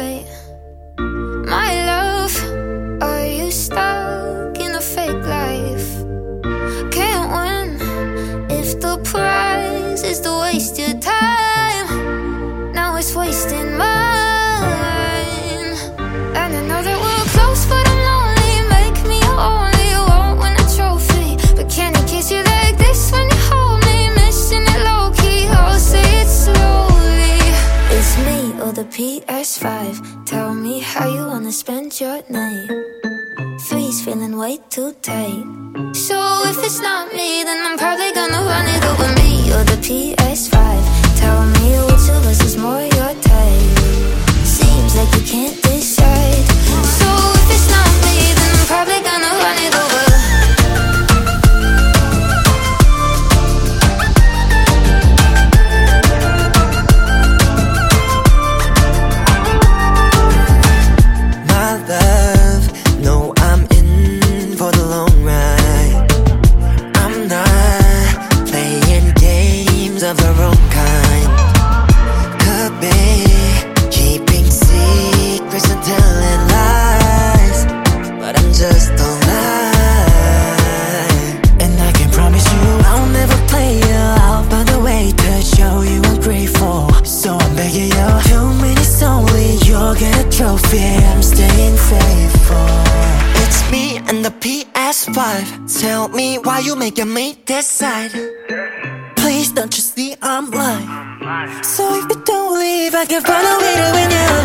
My love, are you stuck in a fake life? Can't win if the prize is to waste your time. the PS5. Tell me how you wanna spend your night. Three's feeling way too tight. So if it's not me, then I'm Be keeping secrets and telling lies, but I'm just alive. And I can promise you, I'll never play you out by the way to show you ungrateful. So I'm begging you, two minutes only, you'll get a trophy. I'm staying faithful. It's me and the PS5. Tell me why you making me decide. Please don't you see I'm lying? So if you don't leave, I can find a way to win you.